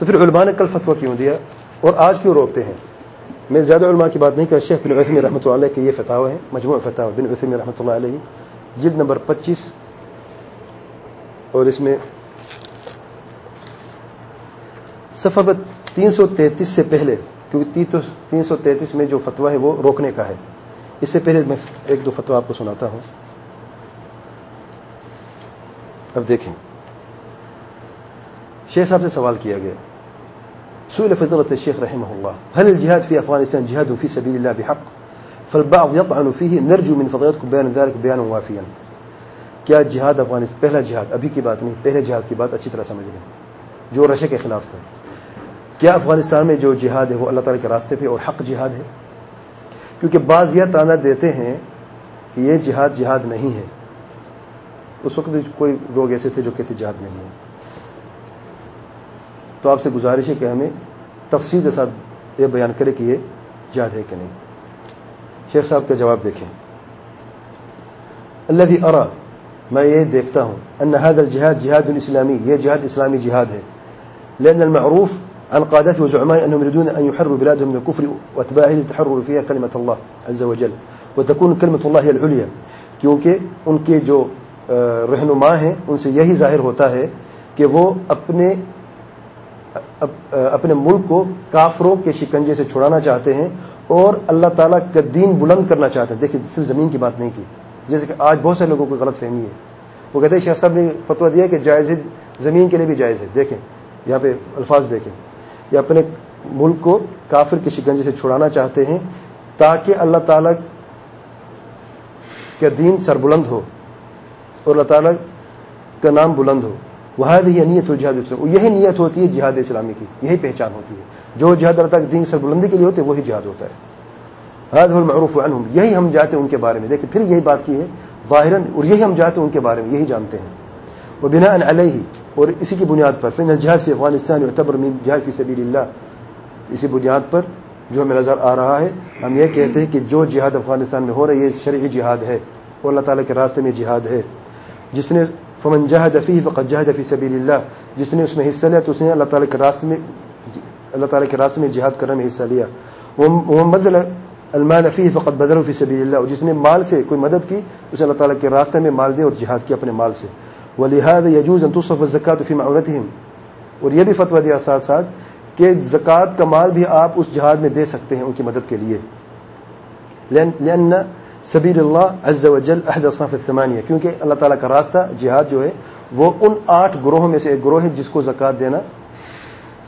تو پھر علماء نے کل فتویٰ کیوں دیا؟ اور آج کیوں روکتے ہیں؟ میں زیادہ علماء کی بات نہیں کہ شیخ بن عثمی رحمۃ اللہ علیہ کے یہ فتح ہے مجموعہ فتح بن عثمی رحمۃ اللہ علیہ، جلد نمبر پچیس، اور اس میں سفر تین سو تینتیس سے پہلے، کیونکہ تین سو تینتیس میں جو فتویٰ ہے وہ روکنے کا ہے۔ اس سے پہلے میں ایک دو فتویٰ آپ کو سناتا ہوں۔ اب دیکھیں۔ شیخ صاحب سے سوال کیا گیا۔ سئل فضلة الشيخ رحمه الله. هل الجهاد في أفغانستان جهاد في سبيل الله بحق؟ فالبعض يطعن فيه، نرجو من فضلتكم بيان ذلك بيانا وافيا. کیا جہاد افغانستان پہلا جہاد، ابھی کی بات نہیں، پہلے جہاد کی بات اچھی طرح سمجھ لیں۔ جو رشے کے خلاف تھا۔ کیا افغانستان میں جو جہاد ہے وہ اللہ تعالی کے راستے پہ اور حق جہاد ہے؟ کیونکہ بعض یہ تانا دیتے ہیں کہ یہ جہاد جہاد نہیں ہے۔ اس وقت کوئی لوگ ایسے تھے جو کہتے جہاد نہیں ہے۔ تو آپ سے گزارش ہے کہ ہمیں تفصیل کے ساتھ یہ بیان کرے کہ یہ جہاد ہے کہ نہیں۔ شیخ صاحب کا جواب دیکھیں۔ اللہ بھی ارا میں یہ دیکھتا ہوں۔ ان هذا الجهاد جهاد اسلامی، یہ جہاد اسلامی جہاد ہے۔ لان المعروف عن قادته وزعماء انهم يريدون ان يحرروا بلادهم من الكفر واتباعه لتحرر فيها كلمه الله عز وجل، وتكون كلمه الله هي العليا، کیونکہ ان کے جو رہنما ہیں، ان سے یہی ظاہر ہوتا ہے کہ وہ اپنے اپنے ملک کو کافروں کے شکنجے سے چھڑانا چاہتے ہیں اور اللہ تعالیٰ کا دین بلند کرنا چاہتے ہیں۔ دیکھیں، صرف زمین کی بات نہیں کی۔ جیسے کہ آج بہت سے لوگوں کو غلط فہمی ہے۔ وہ کہتے ہیں، شیخ صاحب نے فتویٰ دیا کہ جائز زمین کے لیے بھی جائز ہے۔ دیکھیں، یہاں پہ الفاظ دیکھیں۔ یہ اپنے ملک کو کافر کے شکنجے سے چھڑانا چاہتے ہیں تاکہ اللہ تعالیٰ کا دین سربلند ہو اور اللہ تعالیٰ کا نام بلند ہو۔ وہ نیت ہو جہاد اسلام یہی نیت ہوتی ہے جہاد اسلامی کی، یہی پہچان ہوتی ہے۔ جو جہاد اللہ تعالیٰ دین سر بلندی کے لیے ہوتے وہی جہاد ہوتا ہے۔ حد المعروف عنہم یہی ہم جاتے ہیں ان کے بارے میں۔ دیکھیں، پھر یہی بات کی ہے ظاہر اور یہی ہم جاتے ہیں ان کے بارے میں، یہی جانتے ہیں۔ وہ بنا علیہ، اور اسی کی بنیاد پر۔ فن جہاد فی افغانستان اور من جہاد فی سبیل اللہ۔ اسی بنیاد پر جو ہمیں نظر آ رہا ہے، ہم یہ کہتے ہیں کہ جو جہاد افغانستان میں ہو رہا ہے، یہ شرعی جہاد ہے۔ اور اللہ تعالیٰ کے راستے میں جہاد ہے۔ جس نے فمن جہد فی فقط جہد فی سبیل اللہ۔ جس نے اس میں حصہ لیا تو اس نے اللہ تعالیٰ کے راستے میں اللہ تعالیٰ کے راستے میں جہاد کرنے میں حصہ لیا۔ محمد المال فی فقط بدر فی سبیل اللہ۔ جس نے مال سے کوئی مدد کی، اسے اللہ تعالیٰ کے راستے میں مال دے اور جہاد کیا اپنے مال سے۔ وہ لہٰذا یجوز انتصف زکات فی معورت اور یہ بھی فتویٰ دیا ساتھ ساتھ کہ زکوٰۃ کا مال بھی آپ اس جہاد میں دے سکتے ہیں ان کی مدد کے لیے۔ لأن سبیر اللہ عز و جل عہد اصناف الثمانیہ، کیونکہ اللہ تعالیٰ کا راستہ جہاد جو ہے، وہ ان آٹھ گروہوں میں سے ایک گروہ ہے جس کو زکوٰۃ دینا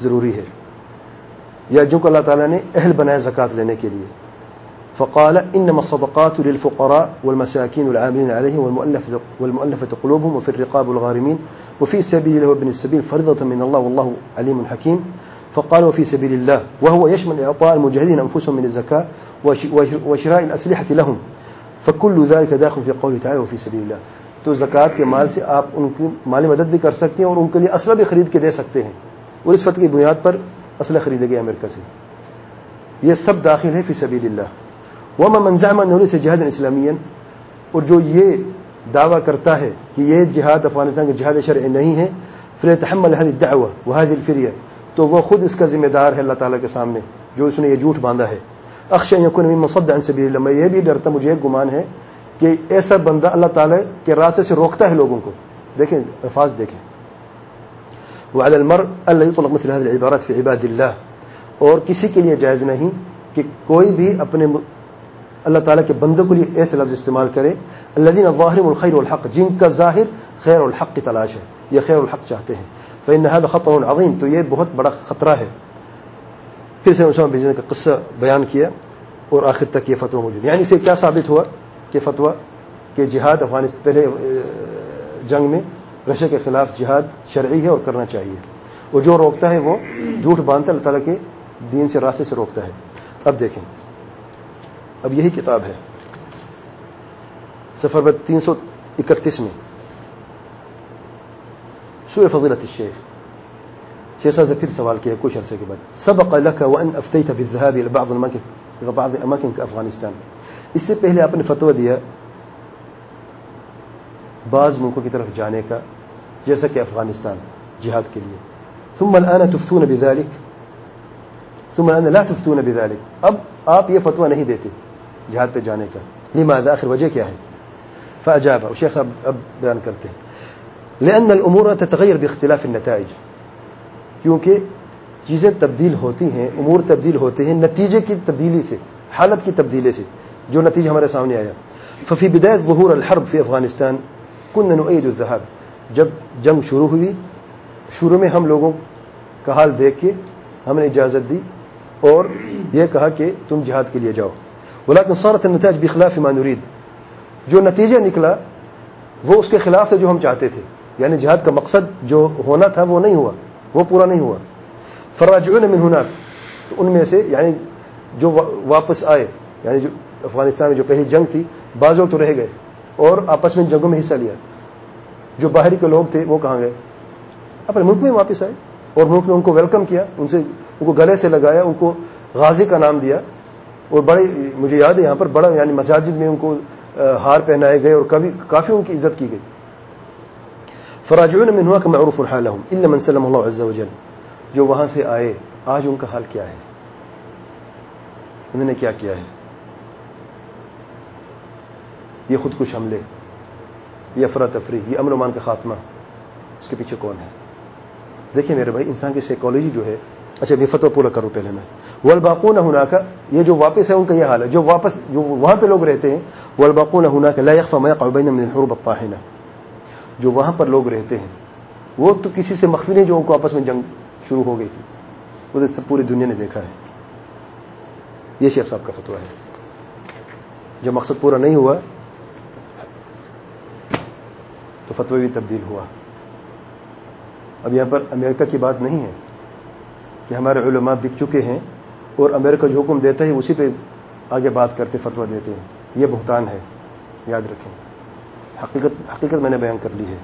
ضروری ہے۔ یا جو کہ اللہ تعالیٰ نے اہل بنایا زکوٰۃ لینے کے لیے۔ فقال انما الصدقات للفقراء والمساكين والعاملين عليه والمؤلفة والمؤلفة قلوبهم وفي الرقاب والغارمين وفي سبيل الله وابن السبيل فرضة من الله والله عليم حكيم فقال وفي سبيل الله وهو يشمل إعطاء المجاهدين أنفسهم من الزكاة وشراء الأسلحة لهم۔ فکل ذلك داخل في قوله تعالى وفي سبيل الله۔ تو زکوٰۃ کے مال سے آپ ان کی مالی مدد بھی کر سکتے ہیں اور ان کے لیے اسلحہ بھی خرید کے دے سکتے ہیں۔ اور اس فتح کی بنیاد پر اسلحہ خریدے گئے امریکہ سے۔ یہ سب داخل ہے فی سبیل اللہ۔ وما من زعم انه ليس جهادا اور جو یہ دعویٰ کرتا ہے کہ یہ جہاد افغانستان کا جہاد شرعی نہیں ہے فليتحمل هذه الدعوه وهذه الفريه تو وہ خود اس کا ذمہ دار ہے اللہ تعالیٰ کے سامنے، جو اس نے یہ جھوٹ باندھا ہے۔ اکشے یقین مصد عن سبیل اللہ، میں یہ بھی ڈرتا مجھے ایک گمان ہے کہ ایسا بندہ اللہ تعالیٰ کے راستے سے روکتا ہے لوگوں کو۔ دیکھیں، الفاظ دیکھیں۔ وعلى المرء الا يطلق مثل هذه العبارات في عباد الله۔ اور کسی کے لیے جائز نہیں کہ کوئی بھی اپنے اللہ تعالیٰ کے بندوں کے لیے ایسے لفظ استعمال کرے۔ الذين ظاهرهم الخير والحق، جن کا ظاہر خیر الحق کی تلاش ہے، یہ خیر الحق چاہتے ہیں۔ فإن هذا خطر عظیم تو یہ بہت بڑا خطرہ ہے۔ پھر سے اسامہ بن کا قصہ بیان کیا اور آخر تک یہ فتویٰ موجود یعنی اسے کیا ثابت ہوا کہ فتویٰ کہ جہاد افغانستان پہلے جنگ میں رشیا کے خلاف جہاد شرعی ہے اور کرنا چاہیے۔ اور جو روکتا ہے وہ جھوٹ باندھتا اللہ تعالیٰ کے دین سے راستے سے روکتا ہے۔ اب دیکھیں۔ اب یہی کتاب ہے۔ سفر تین سو اکتیس میں۔ سور فضیلت الشیخ۔ شیخ سے پھر سوال کیا کچھ عرصے کے بعد۔ سبق لك وان افتيت بالذهاب الى بعض الاماكن الى بعض الاماكن كافغانستان اس سے پہلے آپ نے فتوی دیا بعض ملکوں کی طرف جانے کا، جیسا کہ افغانستان جہاد کے لیے۔ ثم الان تفتون بذلك ثم الان لا تفتون بذلك اب آپ یہ فتویٰ نہیں دیتے جہاد پہ جانے کا۔ لماذا؟ آخر وجہ کیا ہے؟ فاجاب، شیخ صاحب اب بیان کرتے ہیں۔ لان الامور تتغير باختلاف النتائج۔ کیونکہ چیزیں تبدیل ہوتی ہیں، امور تبدیل ہوتے ہیں، نتیجے کی تبدیلی سے، حالت کی تبدیلی سے، جو نتیجہ ہمارے سامنے آیا۔ ففی بدایت ظہور الحرب فی افغانستان، کن نعید الظہر جب جنگ شروع ہوئی، شروع میں ہم لوگوں کا حال دیکھ کے ہم نے اجازت دی اور یہ کہا کہ تم جہاد کے لیے جاؤ۔ بلاکن صارت النتائج بخلاف ما نريد جو نتیجہ نکلا، وہ اس کے خلاف تھا جو ہم چاہتے تھے۔ یعنی جہاد کا مقصد جو ہونا تھا، وہ نہیں ہوا۔ وہ پورا نہیں ہوا۔ فراجعون من هناك۔ تو ان میں سے یعنی جو واپس آئے یعنی جو افغانستان میں جو پہلی جنگ تھی بعض لوگ تو رہ گئے اور آپس میں جنگوں میں حصہ لیا۔ جو باہری کے لوگ تھے، وہ کہاں گئے؟ اپنے ملک میں واپس آئے اور ملک نے ان کو ویلکم کیا، ان سے ان کو گلے سے لگایا، ان کو غازی کا نام دیا۔ اور بڑے مجھے یاد ہے یہاں پر بڑا یعنی مساجد میں ان کو ہار پہنائے گئے اور کبھی کافی ان کی عزت کی گئی۔ فراجعون من هناك معروف حالهم الا من سلم الله عز وجل. جو وہاں سے آئے، آج ان کا حال کیا ہے؟ انہوں نے کیا کیا ہے؟ یہ خود کش حملے، یہ افراتفری یہ امن امان کا خاتمہ، اس کے پیچھے کون ہے؟ دیکھیں میرے بھائی، انسان کی سائیکالوجی جو ہے اچھا یہ فتو پورا کروں پہلے میں۔ والباقون ہونا کا یہ جو واپس ہے، ان کا یہ حال ہے۔ جو واپس، جو وہاں پہ لوگ رہتے ہیں، والباقون ہونا کا لا يخفى ما يقع بين من الحروب الطاحنه جو وہاں پر لوگ رہتے ہیں، وہ تو کسی سے مخفی نہیں جو ان کو آپس میں جنگ شروع ہو گئی تھی۔ وہ سب پوری دنیا نے دیکھا ہے۔ یہ شیخ صاحب کا فتوا ہے۔ جب مقصد پورا نہیں ہوا، تو فتوی بھی تبدیل ہوا۔ اب یہاں پر امریکہ کی بات نہیں ہے کہ ہمارے علماء بک چکے ہیں اور امریکہ جو حکم دیتا ہے، اسی پہ آگے بات کرتے، فتویٰ دیتے ہیں۔ یہ بہتان ہے۔ یاد رکھیں۔ حقیقت حقیقت میں نے بیان کر لی ہے۔